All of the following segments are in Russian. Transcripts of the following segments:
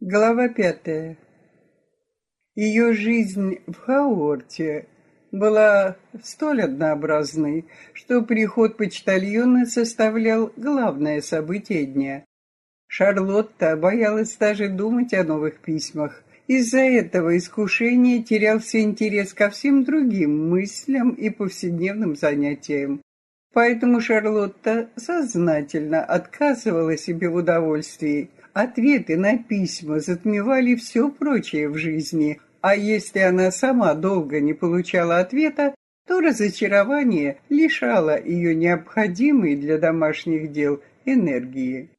Глава пятая. Ее жизнь в Хауорте была столь однообразной, что приход почтальона составлял главное событие дня. Шарлотта боялась даже думать о новых письмах. Из-за этого искушения терялся интерес ко всем другим мыслям и повседневным занятиям. Поэтому Шарлотта сознательно отказывала себе в удовольствии. Ответы на письма затмевали все прочее в жизни, а если она сама долго не получала ответа, то разочарование лишало ее необходимой для домашних дел энергии.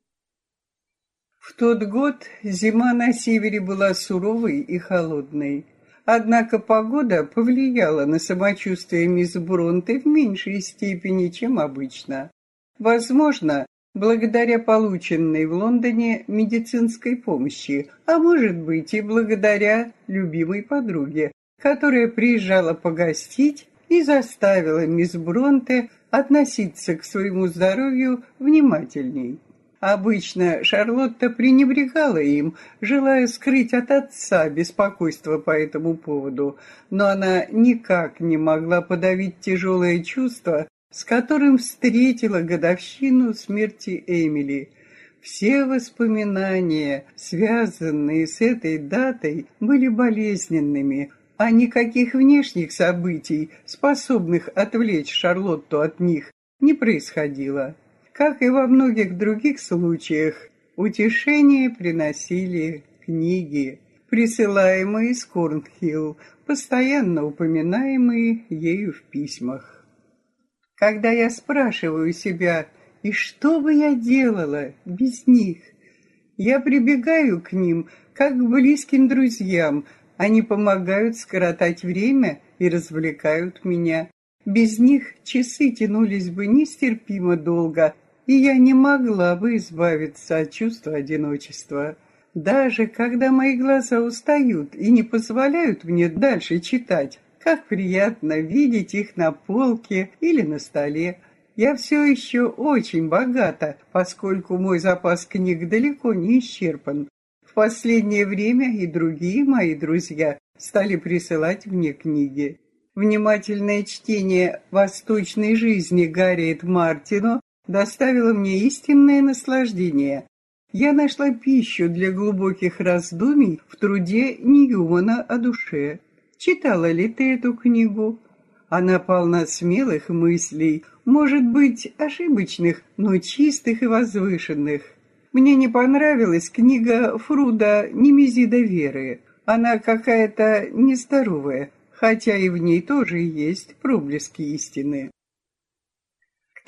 В тот год зима на севере была суровой и холодной. Однако погода повлияла на самочувствие мисс Бронте в меньшей степени, чем обычно. Возможно, благодаря полученной в Лондоне медицинской помощи, а может быть и благодаря любимой подруге, которая приезжала погостить и заставила мисс Бронте относиться к своему здоровью внимательней. Обычно Шарлотта пренебрегала им, желая скрыть от отца беспокойство по этому поводу, но она никак не могла подавить тяжелое чувство, с которым встретила годовщину смерти Эмили. Все воспоминания, связанные с этой датой, были болезненными, а никаких внешних событий, способных отвлечь Шарлотту от них, не происходило. Как и во многих других случаях, утешение приносили книги, присылаемые из Корнхилл, постоянно упоминаемые ею в письмах. Когда я спрашиваю себя, и что бы я делала без них, я прибегаю к ним, как к близким друзьям, они помогают скоротать время и развлекают меня. Без них часы тянулись бы нестерпимо долго, и я не могла бы избавиться от чувства одиночества. Даже когда мои глаза устают и не позволяют мне дальше читать, как приятно видеть их на полке или на столе. Я все еще очень богата, поскольку мой запас книг далеко не исчерпан. В последнее время и другие мои друзья стали присылать мне книги. Внимательное чтение «Восточной жизни» Гарриет Мартино доставило мне истинное наслаждение. Я нашла пищу для глубоких раздумий в труде Ньюмана о душе. Читала ли ты эту книгу? Она полна смелых мыслей, может быть, ошибочных, но чистых и возвышенных. Мне не понравилась книга Фруда «Немезида веры». Она какая-то нездоровая, хотя и в ней тоже есть проблески истины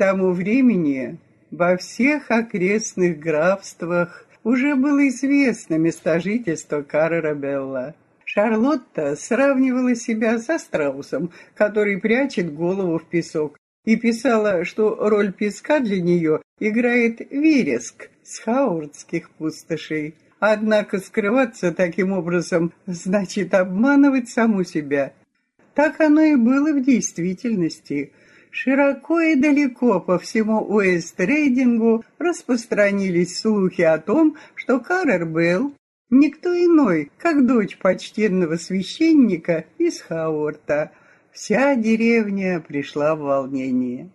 тому времени во всех окрестных графствах уже было известно место жительства Каррера Белла. Шарлотта сравнивала себя со страусом, который прячет голову в песок, и писала, что роль песка для нее играет вереск с хаурдских пустошей. Однако скрываться таким образом значит обманывать саму себя. Так оно и было в действительности. Широко и далеко по всему Уэст-Рейдингу распространились слухи о том, что Каррер Белл никто иной, как дочь почтенного священника из Хаорта. Вся деревня пришла в волнение.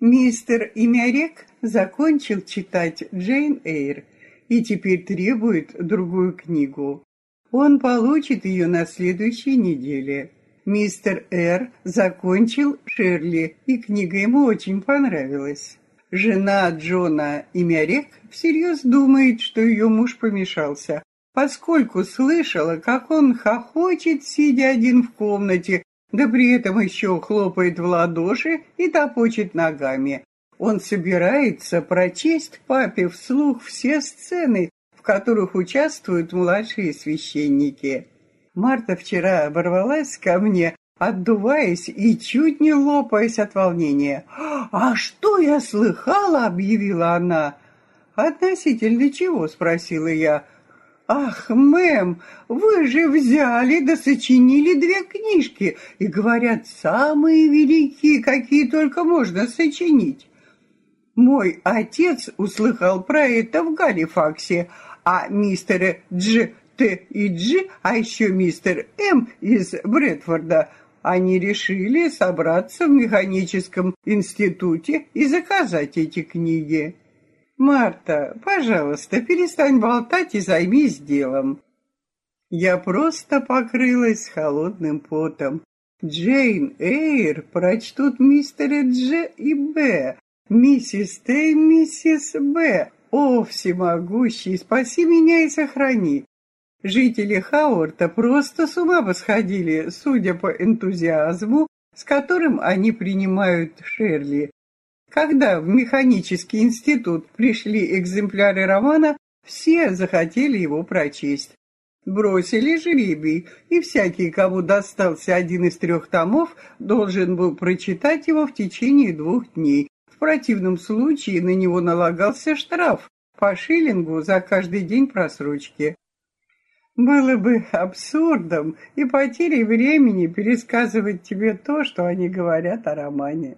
Мистер Имярек закончил читать Джейн Эйр и теперь требует другую книгу. Он получит ее на следующей неделе. Мистер Р. закончил Шерли, и книга ему очень понравилась. Жена Джона имя Рек всерьез думает, что ее муж помешался, поскольку слышала, как он хохочет, сидя один в комнате, да при этом еще хлопает в ладоши и топочет ногами. Он собирается прочесть папе вслух все сцены, в которых участвуют младшие священники. Марта вчера оборвалась ко мне, отдуваясь и чуть не лопаясь от волнения. «А что я слыхала?» — объявила она. «Относительно чего?» — спросила я. «Ах, мэм, вы же взяли да сочинили две книжки, и, говорят, самые великие, какие только можно сочинить». Мой отец услыхал про это в Галифаксе, а мистер Дж, Т и Дж, а еще мистер М из Брэдфорда, они решили собраться в механическом институте и заказать эти книги. Марта, пожалуйста, перестань болтать и займись делом. Я просто покрылась холодным потом. Джейн Эйр прочтут мистера Дж и Б, миссис Т и миссис Б. О, всемогущий, спаси меня и сохрани. Жители Хауарта просто с ума восходили, судя по энтузиазму, с которым они принимают Шерли. Когда в механический институт пришли экземпляры романа, все захотели его прочесть. Бросили жребий, и всякий, кому достался один из трех томов, должен был прочитать его в течение двух дней. В противном случае на него налагался штраф по шиллингу за каждый день просрочки. Было бы абсурдом и потерей времени пересказывать тебе то, что они говорят о романе.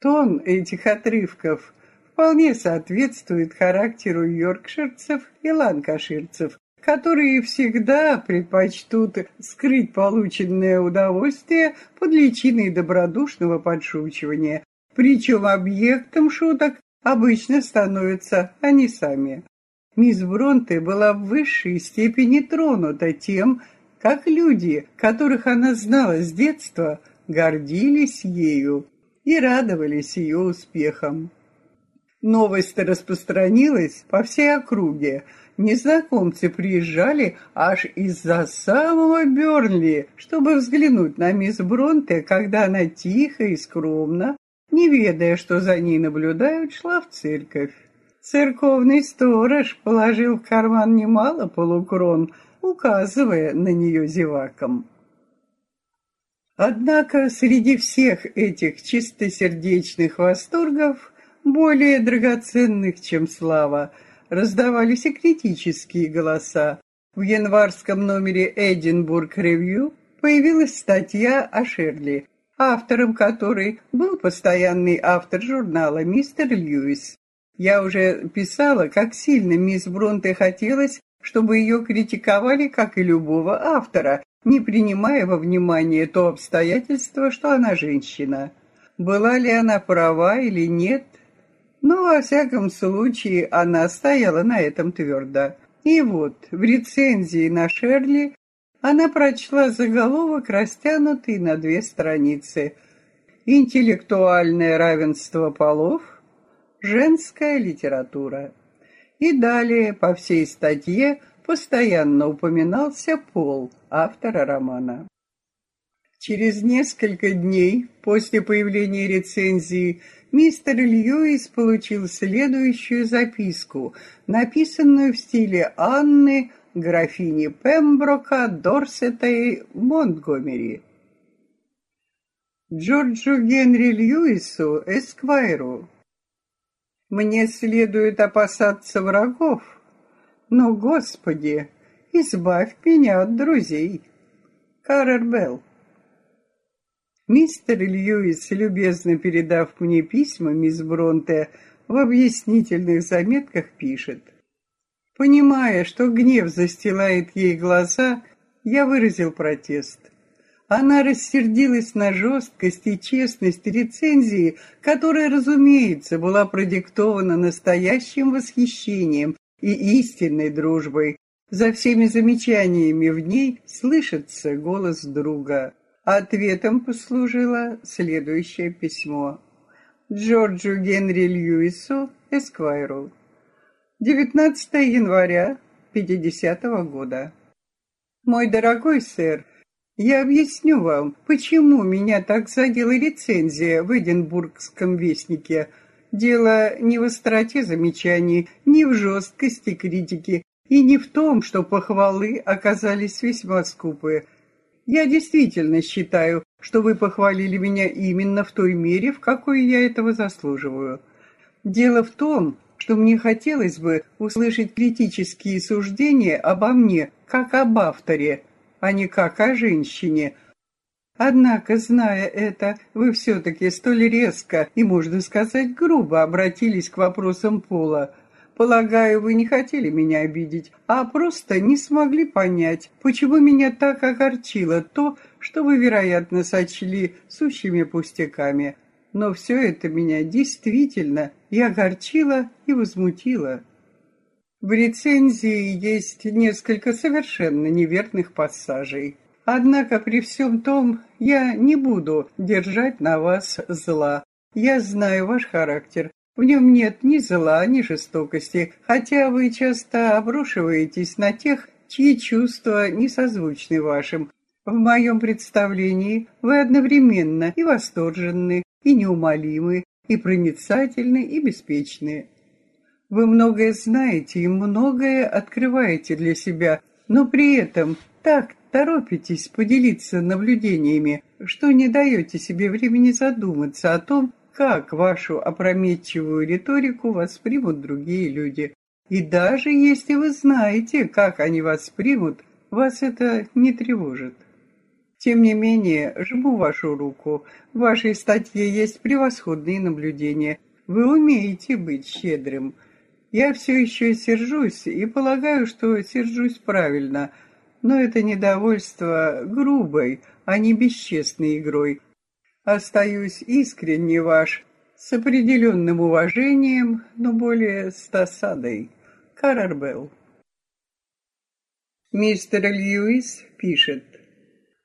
Тон этих отрывков вполне соответствует характеру йоркширцев и ланкаширцев, которые всегда предпочтут скрыть полученное удовольствие под личиной добродушного подшучивания, причем объектом шуток обычно становятся они сами. Мисс Бронте была в высшей степени тронута тем, как люди, которых она знала с детства, гордились ею и радовались ее успехам. Новость распространилась по всей округе. Незнакомцы приезжали аж из-за самого Бернли, чтобы взглянуть на мисс Бронте, когда она тихо и скромно, не ведая, что за ней наблюдают, шла в церковь. Церковный сторож положил в карман немало полукрон, указывая на нее зевакам. Однако среди всех этих чистосердечных восторгов, более драгоценных, чем слава, раздавались и критические голоса. В январском номере «Эдинбург Ревью» появилась статья о Шерли, автором которой был постоянный автор журнала «Мистер Льюис». Я уже писала, как сильно мисс Бронте хотелось, чтобы ее критиковали, как и любого автора, не принимая во внимание то обстоятельство, что она женщина. Была ли она права или нет? Но, во всяком случае, она стояла на этом твердо. И вот, в рецензии на Шерли она прочла заголовок, растянутый на две страницы. «Интеллектуальное равенство полов. Женская литература». И далее по всей статье постоянно упоминался пол автора романа. Через несколько дней после появления рецензии мистер Льюис получил следующую записку, написанную в стиле Анны, графини Пемброка, Дорсета и Монтгомери. Джорджу Генри Льюису, Эсквайру. Мне следует опасаться врагов, но, Господи, избавь меня от друзей. Каррер Белл. Мистер Льюис, любезно передав мне письма мисс Бронте, в объяснительных заметках пишет. Понимая, что гнев застилает ей глаза, я выразил протест. Она рассердилась на жесткость и честность рецензии, которая, разумеется, была продиктована настоящим восхищением и истинной дружбой. За всеми замечаниями в ней слышится голос друга. Ответом послужило следующее письмо. Джорджу Генри Льюису, Эсквайру. 19 января 50 -го года. Мой дорогой сэр, я объясню вам, почему меня так задела рецензия в Эдинбургском вестнике – Дело не в остроте замечаний, не в жесткости критики и не в том, что похвалы оказались весьма скупые. Я действительно считаю, что вы похвалили меня именно в той мере, в какой я этого заслуживаю. Дело в том, что мне хотелось бы услышать критические суждения обо мне, как об авторе, а не как о женщине – Однако, зная это, вы все-таки столь резко и, можно сказать, грубо обратились к вопросам пола. Полагаю, вы не хотели меня обидеть, а просто не смогли понять, почему меня так огорчило то, что вы, вероятно, сочли сущими пустяками. Но все это меня действительно и огорчило, и возмутило. В рецензии есть несколько совершенно неверных пассажей. Однако при всем том я не буду держать на вас зла. Я знаю ваш характер в нем нет ни зла, ни жестокости, хотя вы часто обрушиваетесь на тех, чьи чувства не созвучны вашим. В моем представлении вы одновременно и восторженны, и неумолимы, и проницательны, и беспечны. Вы многое знаете и многое открываете для себя, но при этом так торопитесь поделиться наблюдениями, что не даете себе времени задуматься о том, как вашу опрометчивую риторику воспримут другие люди. И даже если вы знаете, как они воспримут, вас это не тревожит. Тем не менее, жму вашу руку. В вашей статье есть превосходные наблюдения. Вы умеете быть щедрым. Я все еще сержусь и полагаю, что сержусь правильно, но это недовольство грубой, а не бесчестной игрой. Остаюсь искренне ваш, с определенным уважением, но более с досадой. Карарбелл. Мистер Льюис пишет.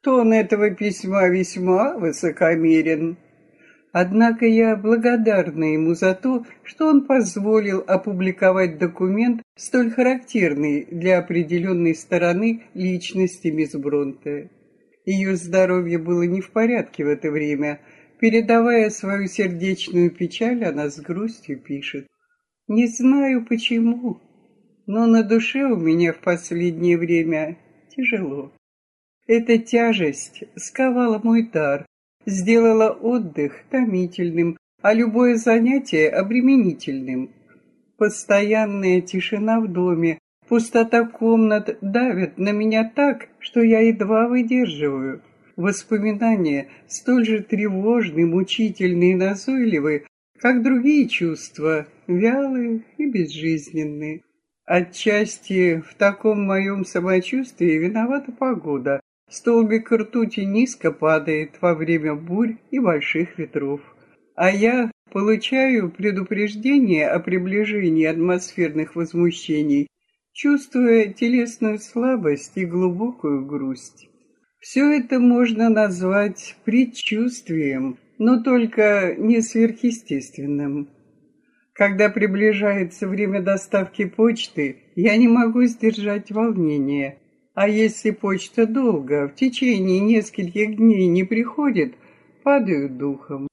Тон этого письма весьма высокомерен. Однако я благодарна ему за то, что он позволил опубликовать документ, столь характерный для определенной стороны личности мисс Бронте. Ее здоровье было не в порядке в это время. Передавая свою сердечную печаль, она с грустью пишет. «Не знаю почему, но на душе у меня в последнее время тяжело. Эта тяжесть сковала мой дар, сделала отдых томительным, а любое занятие обременительным. Постоянная тишина в доме, Пустота комнат давит на меня так, что я едва выдерживаю. Воспоминания столь же тревожны, мучительны и назойливы, как другие чувства, вялые и безжизненные. Отчасти в таком моем самочувствии виновата погода. Столбик ртути низко падает во время бурь и больших ветров. А я получаю предупреждение о приближении атмосферных возмущений чувствуя телесную слабость и глубокую грусть. Все это можно назвать предчувствием, но только не сверхъестественным. Когда приближается время доставки почты, я не могу сдержать волнение. А если почта долго, в течение нескольких дней не приходит, падаю духом.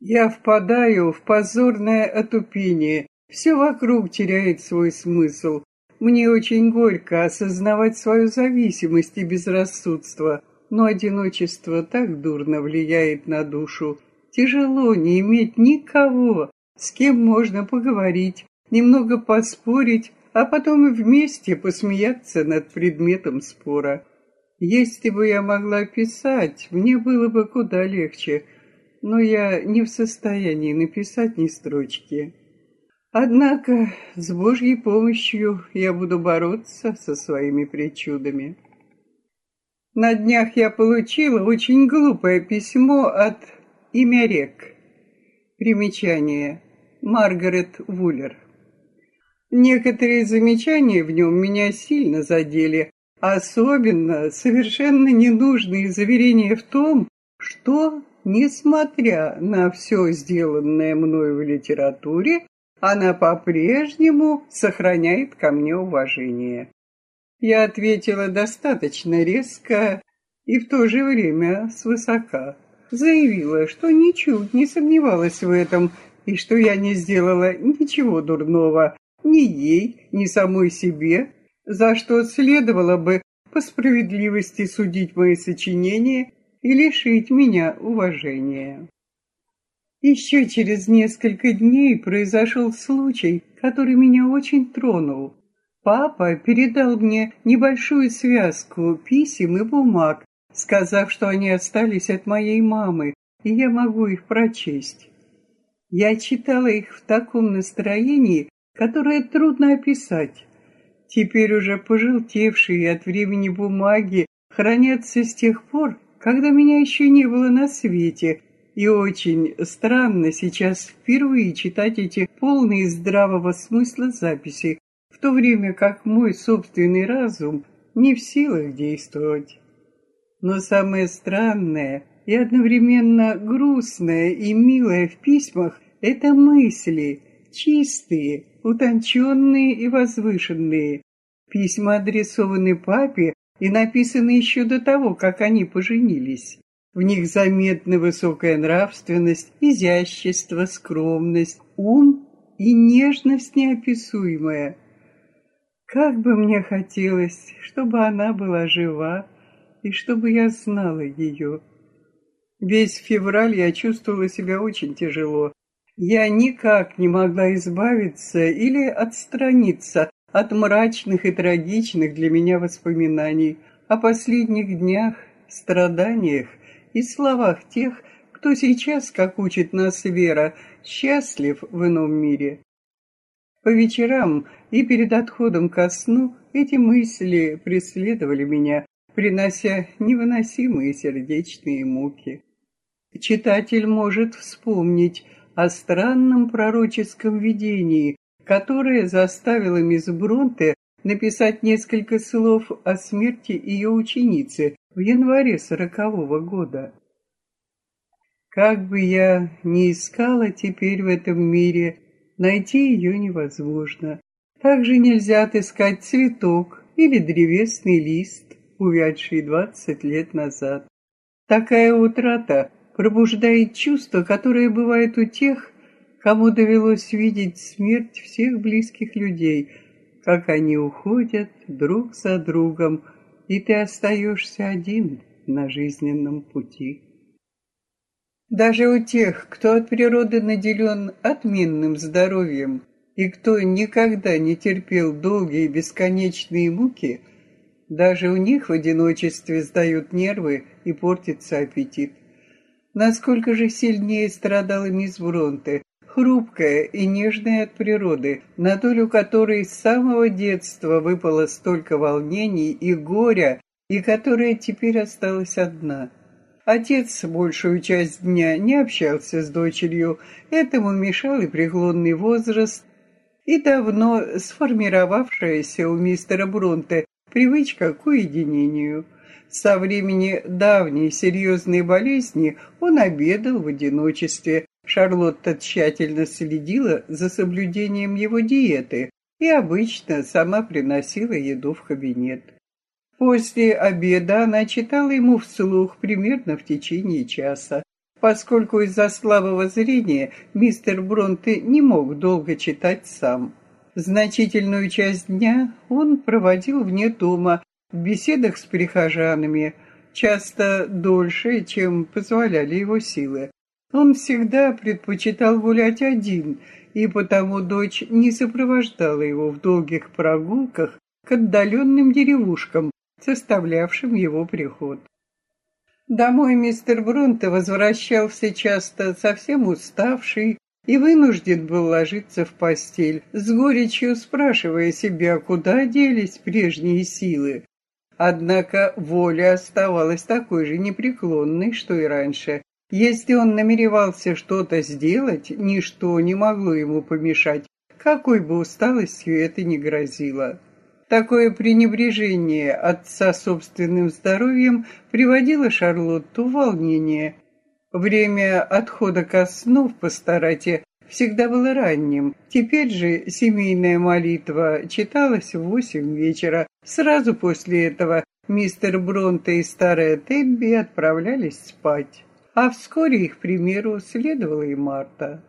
Я впадаю в позорное отупение, все вокруг теряет свой смысл, мне очень горько осознавать свою зависимость и безрассудство, но одиночество так дурно влияет на душу. Тяжело не иметь никого, с кем можно поговорить, немного поспорить, а потом вместе посмеяться над предметом спора. Если бы я могла писать, мне было бы куда легче, но я не в состоянии написать ни строчки. Однако с Божьей помощью я буду бороться со своими причудами. На днях я получила очень глупое письмо от имя. Примечание. Маргарет Вуллер. Некоторые замечания в нем меня сильно задели, особенно совершенно ненужные заверения в том, что, несмотря на все сделанное мною в литературе, она по-прежнему сохраняет ко мне уважение. Я ответила достаточно резко и в то же время свысока. Заявила, что ничуть не сомневалась в этом и что я не сделала ничего дурного ни ей, ни самой себе, за что следовало бы по справедливости судить мои сочинения и лишить меня уважения. Еще через несколько дней произошел случай, который меня очень тронул. Папа передал мне небольшую связку писем и бумаг, сказав, что они остались от моей мамы, и я могу их прочесть. Я читала их в таком настроении, которое трудно описать. Теперь уже пожелтевшие от времени бумаги хранятся с тех пор, когда меня еще не было на свете, и очень странно сейчас впервые читать эти полные здравого смысла записи, в то время как мой собственный разум не в силах действовать. Но самое странное и одновременно грустное и милое в письмах – это мысли, чистые, утонченные и возвышенные. Письма адресованы папе и написаны еще до того, как они поженились. В них заметна высокая нравственность, изящество, скромность, ум и нежность неописуемая. Как бы мне хотелось, чтобы она была жива и чтобы я знала ее. Весь февраль я чувствовала себя очень тяжело. Я никак не могла избавиться или отстраниться от мрачных и трагичных для меня воспоминаний о последних днях, страданиях и словах тех, кто сейчас, как учит нас Вера, счастлив в ином мире. По вечерам и перед отходом ко сну эти мысли преследовали меня, принося невыносимые сердечные муки. Читатель может вспомнить о странном пророческом видении, которое заставило мисс Бронте написать несколько слов о смерти ее ученицы в январе сорокового года. Как бы я ни искала теперь в этом мире найти ее невозможно. Также нельзя отыскать цветок или древесный лист, увядший двадцать лет назад. Такая утрата пробуждает чувство, которое бывает у тех, кому довелось видеть смерть всех близких людей, как они уходят друг за другом, и ты остаешься один на жизненном пути. Даже у тех, кто от природы наделен отменным здоровьем и кто никогда не терпел долгие бесконечные муки, даже у них в одиночестве сдают нервы и портится аппетит. Насколько же сильнее страдала мисс Бронте, хрупкая и нежная от природы, на долю которой с самого детства выпало столько волнений и горя, и которая теперь осталась одна – Отец большую часть дня не общался с дочерью, этому мешал и преклонный возраст, и давно сформировавшаяся у мистера Бронте привычка к уединению. Со времени давней серьезной болезни он обедал в одиночестве. Шарлотта тщательно следила за соблюдением его диеты и обычно сама приносила еду в кабинет. После обеда она читала ему вслух примерно в течение часа. Поскольку из-за слабого зрения мистер Бронте не мог долго читать сам. Значительную часть дня он проводил вне дома, в беседах с прихожанами, часто дольше, чем позволяли его силы. Он всегда предпочитал гулять один, и потому дочь не сопровождала его в долгих прогулках к отдаленным деревушкам, составлявшим его приход. Домой мистер Брунте возвращался часто совсем уставший и вынужден был ложиться в постель, с горечью спрашивая себя, куда делись прежние силы. Однако воля оставалась такой же непреклонной, что и раньше. Если он намеревался что-то сделать, ничто не могло ему помешать, какой бы усталостью это ни грозило. Такое пренебрежение отца собственным здоровьем приводило Шарлотту в волнение. Время отхода ко сну в пасторате всегда было ранним. Теперь же семейная молитва читалась в восемь вечера. Сразу после этого мистер Бронте и старая Тебби отправлялись спать. А вскоре их примеру следовала и Марта.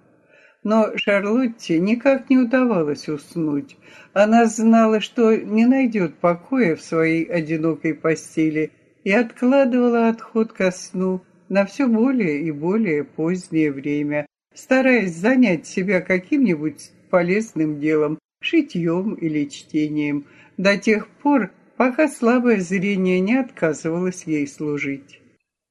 Но Шарлотте никак не удавалось уснуть. Она знала, что не найдет покоя в своей одинокой постели и откладывала отход ко сну на все более и более позднее время, стараясь занять себя каким-нибудь полезным делом, шитьем или чтением, до тех пор, пока слабое зрение не отказывалось ей служить.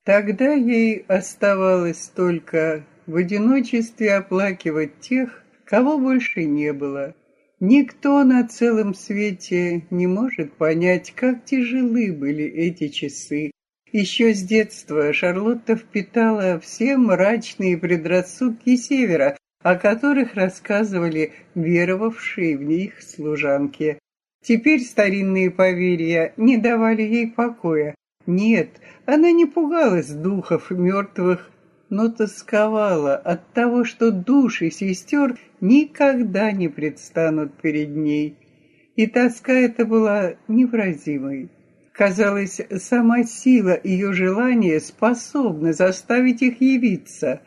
Тогда ей оставалось только в одиночестве оплакивать тех, кого больше не было, Никто на целом свете не может понять, как тяжелы были эти часы. Еще с детства Шарлотта впитала все мрачные предрассудки Севера, о которых рассказывали веровавшие в них служанки. Теперь старинные поверья не давали ей покоя. Нет, она не пугалась духов мертвых но тосковала от того, что души сестер никогда не предстанут перед ней. И тоска эта была невразимой. Казалось, сама сила ее желания способна заставить их явиться.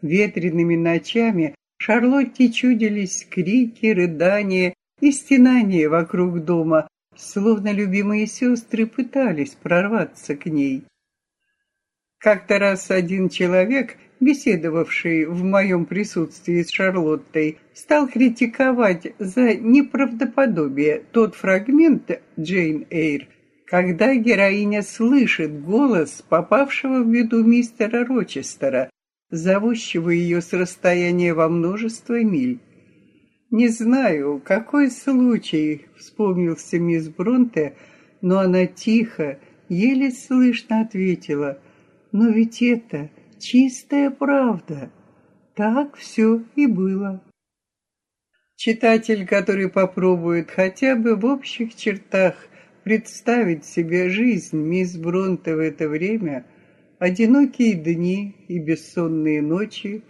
Ветреными ночами Шарлотте чудились крики, рыдания и стенания вокруг дома, словно любимые сестры пытались прорваться к ней. Как-то раз один человек, беседовавший в моем присутствии с Шарлоттой, стал критиковать за неправдоподобие тот фрагмент Джейн Эйр, когда героиня слышит голос попавшего в виду мистера Рочестера, зовущего ее с расстояния во множество миль. Не знаю, какой случай вспомнился мисс Бронте, но она тихо, еле слышно ответила — но ведь это чистая правда. Так все и было. Читатель, который попробует хотя бы в общих чертах представить себе жизнь мисс Бронте в это время, одинокие дни и бессонные ночи,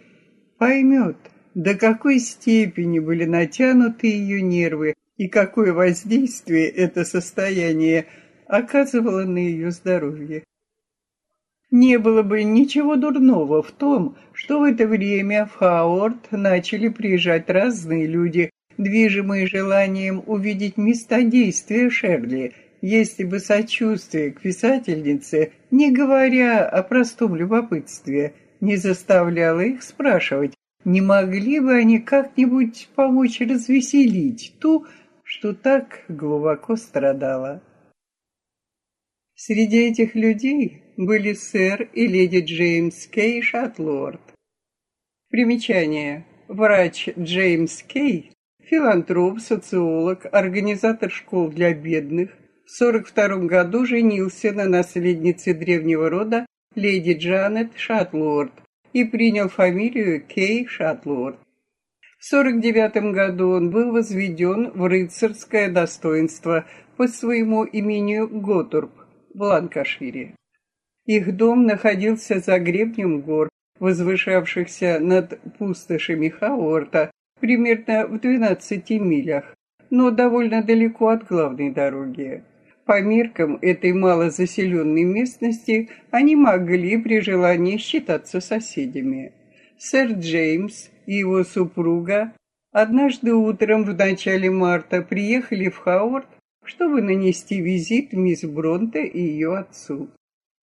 поймет, до какой степени были натянуты ее нервы и какое воздействие это состояние оказывало на ее здоровье. Не было бы ничего дурного в том, что в это время в Хаорт начали приезжать разные люди, движимые желанием увидеть места действия Шерли, если бы сочувствие к писательнице, не говоря о простом любопытстве, не заставляло их спрашивать, не могли бы они как-нибудь помочь развеселить ту, что так глубоко страдала. Среди этих людей были сэр и леди Джеймс Кей Шатлорд. Примечание. Врач Джеймс Кей, филантроп, социолог, организатор школ для бедных, в 42 году женился на наследнице древнего рода леди Джанет Шатлорд и принял фамилию Кей Шатлорд. В 49 году он был возведен в рыцарское достоинство по своему имению Готурб в Ланкашире. Их дом находился за гребнем гор, возвышавшихся над пустошами Хаорта, примерно в 12 милях, но довольно далеко от главной дороги. По меркам этой малозаселенной местности они могли при желании считаться соседями. Сэр Джеймс и его супруга однажды утром в начале марта приехали в Хауарт, чтобы нанести визит мисс Бронте и ее отцу.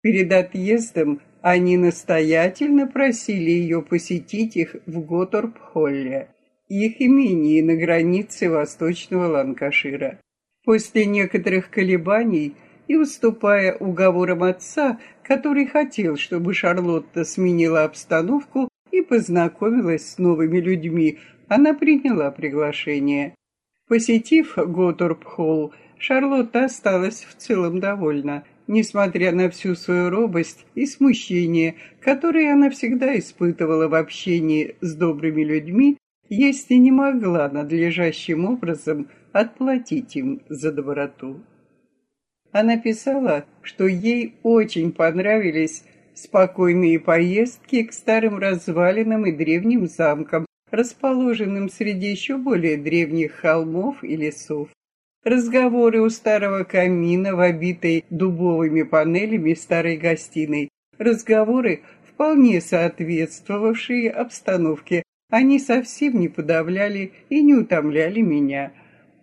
Перед отъездом они настоятельно просили ее посетить их в Готорп-Холле, их имении на границе восточного Ланкашира. После некоторых колебаний и уступая уговорам отца, который хотел, чтобы Шарлотта сменила обстановку и познакомилась с новыми людьми, она приняла приглашение. Посетив Готорп-Холл, Шарлотта осталась в целом довольна – несмотря на всю свою робость и смущение, которые она всегда испытывала в общении с добрыми людьми, если не могла надлежащим образом отплатить им за доброту. Она писала, что ей очень понравились спокойные поездки к старым развалинам и древним замкам, расположенным среди еще более древних холмов и лесов разговоры у старого камина в обитой дубовыми панелями старой гостиной, разговоры, вполне соответствовавшие обстановке, они совсем не подавляли и не утомляли меня.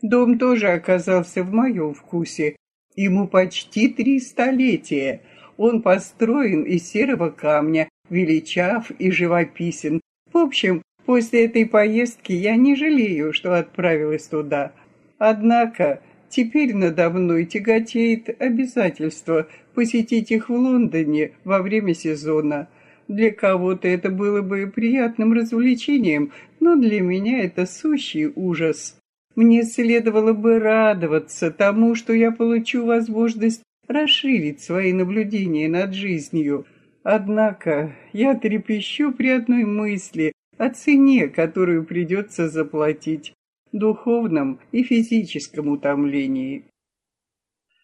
Дом тоже оказался в моем вкусе. Ему почти три столетия. Он построен из серого камня, величав и живописен. В общем, после этой поездки я не жалею, что отправилась туда. Однако теперь надо мной тяготеет обязательство посетить их в Лондоне во время сезона. Для кого-то это было бы приятным развлечением, но для меня это сущий ужас. Мне следовало бы радоваться тому, что я получу возможность расширить свои наблюдения над жизнью. Однако я трепещу при одной мысли о цене, которую придется заплатить, духовном и физическом утомлении.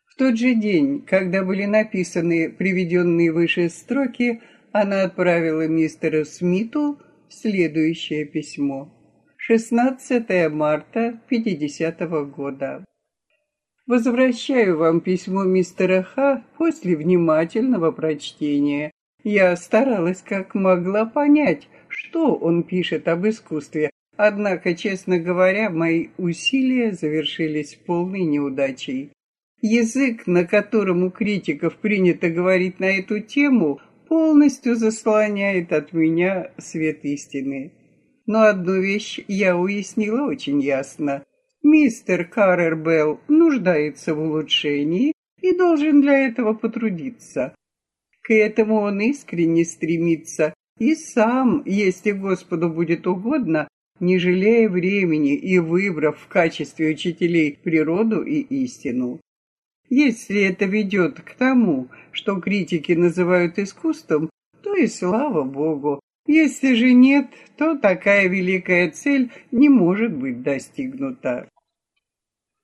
В тот же день, когда были написаны приведенные выше строки, она отправила мистеру Смиту следующее письмо. 16 марта 50 -го года. Возвращаю вам письмо мистера Х после внимательного прочтения. Я старалась как могла понять, что он пишет об искусстве, однако, честно говоря, мои усилия завершились полной неудачей. Язык, на котором у критиков принято говорить на эту тему, полностью заслоняет от меня свет истины. Но одну вещь я уяснила очень ясно. Мистер Каррербелл нуждается в улучшении и должен для этого потрудиться. К этому он искренне стремится и сам, если Господу будет угодно, не жалея времени и выбрав в качестве учителей природу и истину. Если это ведет к тому, что критики называют искусством, то и слава Богу, если же нет, то такая великая цель не может быть достигнута.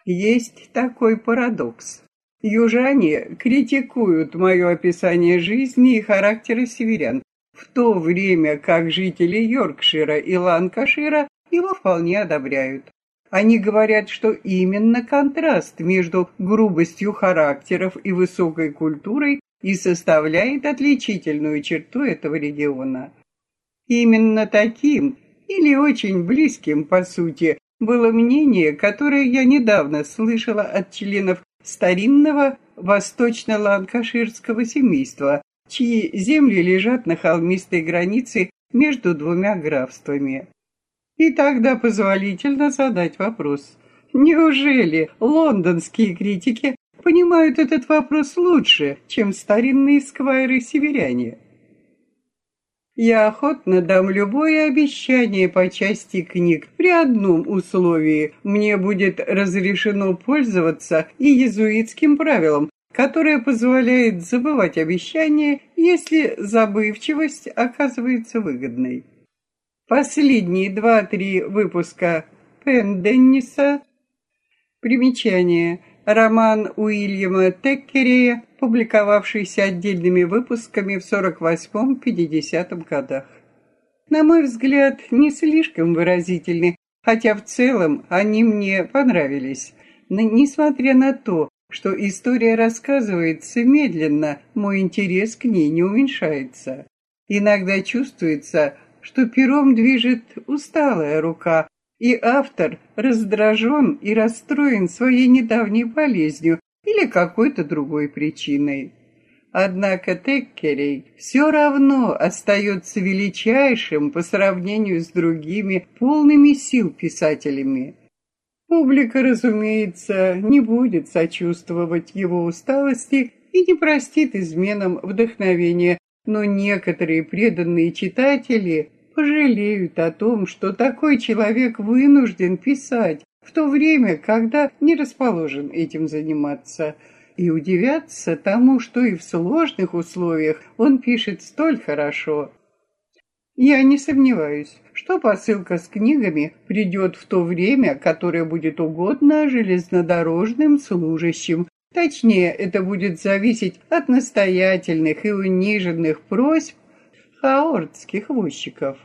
Есть такой парадокс. Южане критикуют мое описание жизни и характера северян, в то время как жители Йоркшира и Ланкашира его вполне одобряют. Они говорят, что именно контраст между грубостью характеров и высокой культурой и составляет отличительную черту этого региона. Именно таким, или очень близким, по сути, было мнение, которое я недавно слышала от членов старинного восточно-ланкаширского семейства, чьи земли лежат на холмистой границе между двумя графствами. И тогда позволительно задать вопрос. Неужели лондонские критики понимают этот вопрос лучше, чем старинные сквайры-северяне? Я охотно дам любое обещание по части книг при одном условии. Мне будет разрешено пользоваться и иезуитским правилом, которое позволяет забывать обещания, если забывчивость оказывается выгодной. Последние два-три выпуска Пен Денниса. Примечание. Роман Уильяма Теккерея, публиковавшийся отдельными выпусками в 48-50 годах. На мой взгляд, не слишком выразительны, хотя в целом они мне понравились. Но, несмотря на то, что история рассказывается медленно, мой интерес к ней не уменьшается. Иногда чувствуется, что пером движет усталая рука, и автор раздражен и расстроен своей недавней болезнью или какой-то другой причиной. Однако Теккерей все равно остается величайшим по сравнению с другими полными сил писателями. Публика, разумеется, не будет сочувствовать его усталости и не простит изменам вдохновения, но некоторые преданные читатели пожалеют о том, что такой человек вынужден писать в то время, когда не расположен этим заниматься, и удивятся тому, что и в сложных условиях он пишет столь хорошо. Я не сомневаюсь, что посылка с книгами придет в то время, которое будет угодно железнодорожным служащим. Точнее, это будет зависеть от настоятельных и униженных просьб хаортских возчиков.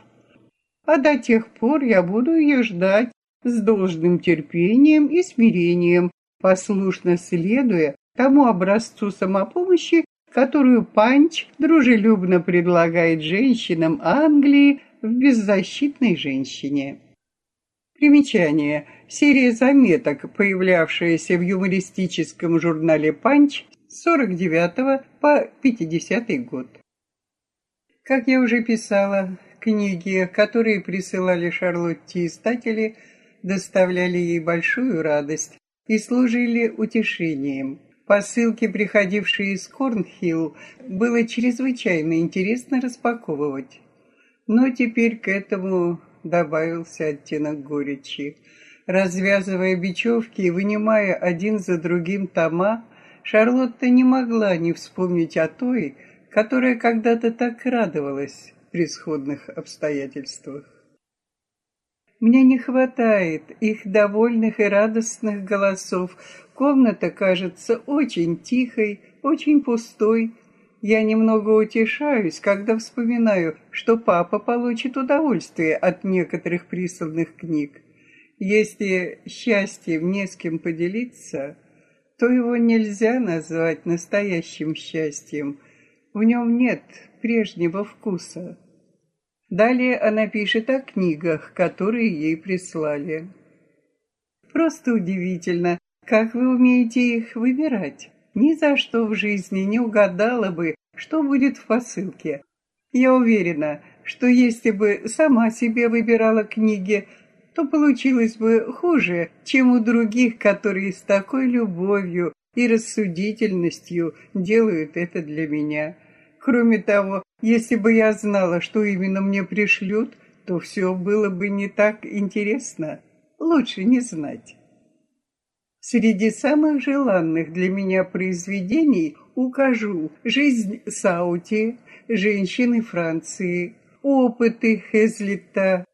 А до тех пор я буду ее ждать с должным терпением и смирением, послушно следуя тому образцу самопомощи, которую Панч дружелюбно предлагает женщинам Англии в беззащитной женщине. Примечание. Серия заметок, появлявшаяся в юмористическом журнале «Панч» с 49 по 50 год. Как я уже писала, книги, которые присылали Шарлотте издатели, доставляли ей большую радость и служили утешением. Посылки, приходившие из Корнхилл, было чрезвычайно интересно распаковывать. Но теперь к этому добавился оттенок горечи. Развязывая бечевки и вынимая один за другим тома, Шарлотта не могла не вспомнить о той, которая когда-то так радовалась при сходных обстоятельствах. Мне не хватает их довольных и радостных голосов. Комната кажется очень тихой, очень пустой. Я немного утешаюсь, когда вспоминаю, что папа получит удовольствие от некоторых присланных книг. Если счастье не с кем поделиться, то его нельзя назвать настоящим счастьем. В нем нет прежнего вкуса. Далее она пишет о книгах, которые ей прислали. Просто удивительно, как вы умеете их выбирать. Ни за что в жизни не угадала бы, что будет в посылке. Я уверена, что если бы сама себе выбирала книги, то получилось бы хуже, чем у других, которые с такой любовью и рассудительностью делают это для меня. Кроме того, если бы я знала, что именно мне пришлют, то все было бы не так интересно. Лучше не знать. Среди самых желанных для меня произведений укажу «Жизнь Саути», «Женщины Франции», «Опыты Хезлита»,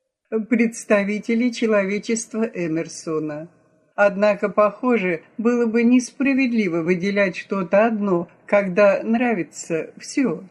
«Представители человечества Эмерсона». Однако, похоже, было бы несправедливо выделять что-то одно, когда нравится все.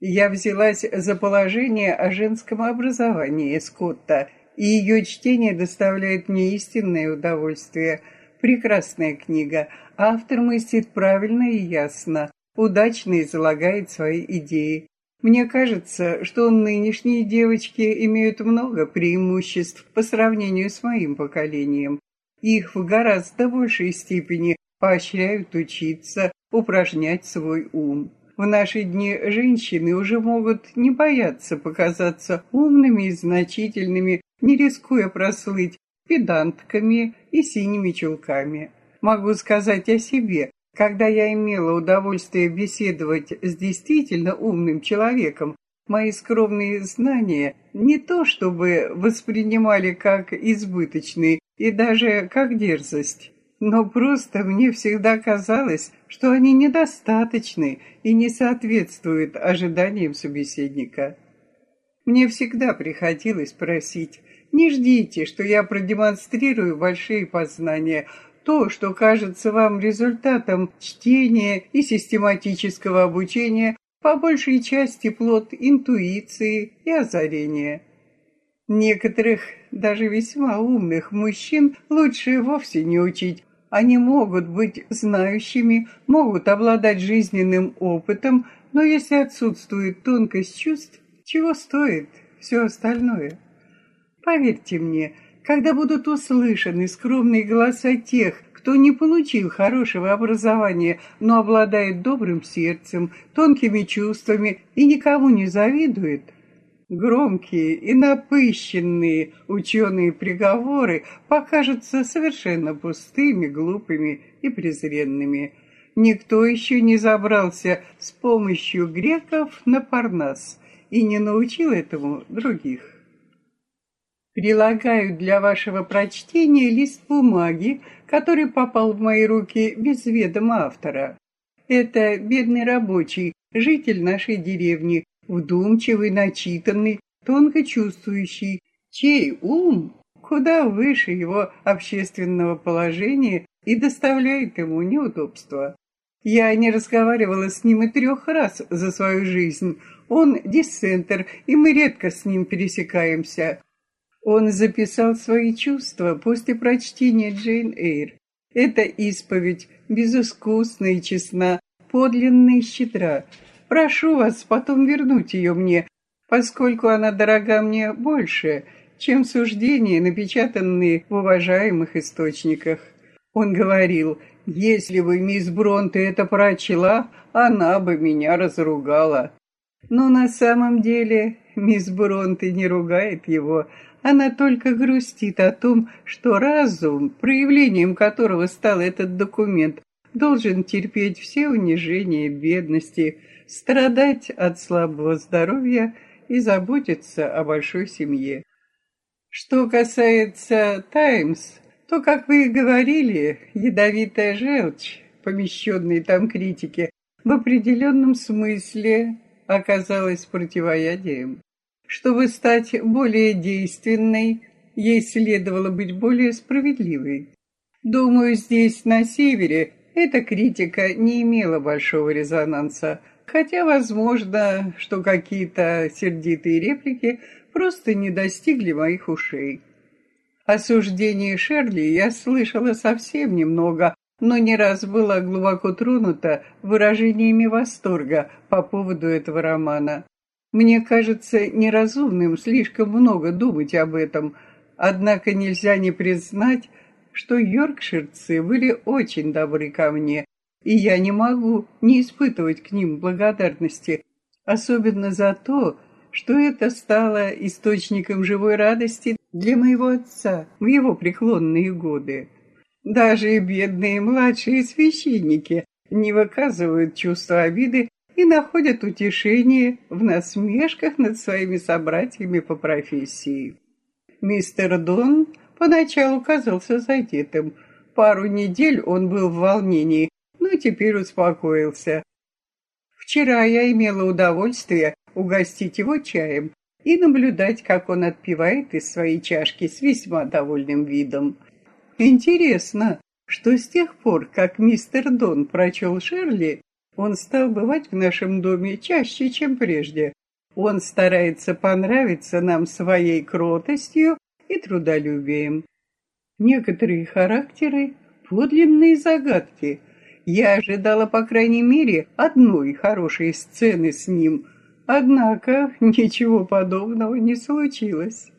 Я взялась за положение о женском образовании Скотта, и ее чтение доставляет мне истинное удовольствие. Прекрасная книга. Автор мыслит правильно и ясно, удачно излагает свои идеи. Мне кажется, что нынешние девочки имеют много преимуществ по сравнению с моим поколением. Их в гораздо большей степени поощряют учиться, упражнять свой ум. В наши дни женщины уже могут не бояться показаться умными и значительными, не рискуя прослыть педантками и синими чулками. Могу сказать о себе, когда я имела удовольствие беседовать с действительно умным человеком, мои скромные знания не то чтобы воспринимали как избыточные и даже как дерзость, но просто мне всегда казалось, что они недостаточны и не соответствуют ожиданиям собеседника. Мне всегда приходилось просить, не ждите, что я продемонстрирую большие познания, то, что кажется вам результатом чтения и систематического обучения, по большей части плод интуиции и озарения. Некоторых, даже весьма умных мужчин, лучше вовсе не учить, они могут быть знающими, могут обладать жизненным опытом, но если отсутствует тонкость чувств, чего стоит все остальное? Поверьте мне, когда будут услышаны скромные голоса тех, кто не получил хорошего образования, но обладает добрым сердцем, тонкими чувствами и никому не завидует – Громкие и напыщенные ученые приговоры покажутся совершенно пустыми, глупыми и презренными. Никто еще не забрался с помощью греков на Парнас и не научил этому других. Прилагаю для вашего прочтения лист бумаги, который попал в мои руки без ведома автора. Это бедный рабочий, житель нашей деревни, вдумчивый, начитанный, тонко чувствующий, чей ум куда выше его общественного положения и доставляет ему неудобства. Я не разговаривала с ним и трех раз за свою жизнь. Он диссентер, и мы редко с ним пересекаемся. Он записал свои чувства после прочтения Джейн Эйр. Это исповедь безыскусна и честна, подлинна и щедра, Прошу вас потом вернуть ее мне, поскольку она дорога мне больше, чем суждения, напечатанные в уважаемых источниках. Он говорил, если бы мисс Бронте это прочла, она бы меня разругала. Но на самом деле мисс Бронте не ругает его, она только грустит о том, что разум, проявлением которого стал этот документ, должен терпеть все унижения бедности, страдать от слабого здоровья и заботиться о большой семье. Что касается «Таймс», то, как вы и говорили, ядовитая желчь, помещенные там критики, в определенном смысле оказалась противоядием. Чтобы стать более действенной, ей следовало быть более справедливой. Думаю, здесь, на севере, эта критика не имела большого резонанса, хотя возможно, что какие-то сердитые реплики просто не достигли моих ушей. Осуждение Шерли я слышала совсем немного, но не раз была глубоко тронута выражениями восторга по поводу этого романа. Мне кажется неразумным слишком много думать об этом, однако нельзя не признать, что йоркширцы были очень добры ко мне, и я не могу не испытывать к ним благодарности, особенно за то, что это стало источником живой радости для моего отца в его преклонные годы. Даже бедные младшие священники не выказывают чувства обиды и находят утешение в насмешках над своими собратьями по профессии. Мистер Дон поначалу казался задетым. Пару недель он был в волнении, но теперь успокоился. Вчера я имела удовольствие угостить его чаем и наблюдать, как он отпивает из своей чашки с весьма довольным видом. Интересно, что с тех пор, как мистер Дон прочел Шерли, он стал бывать в нашем доме чаще, чем прежде. Он старается понравиться нам своей кротостью и трудолюбием. Некоторые характеры — подлинные загадки. Я ожидала, по крайней мере, одной хорошей сцены с ним, однако ничего подобного не случилось.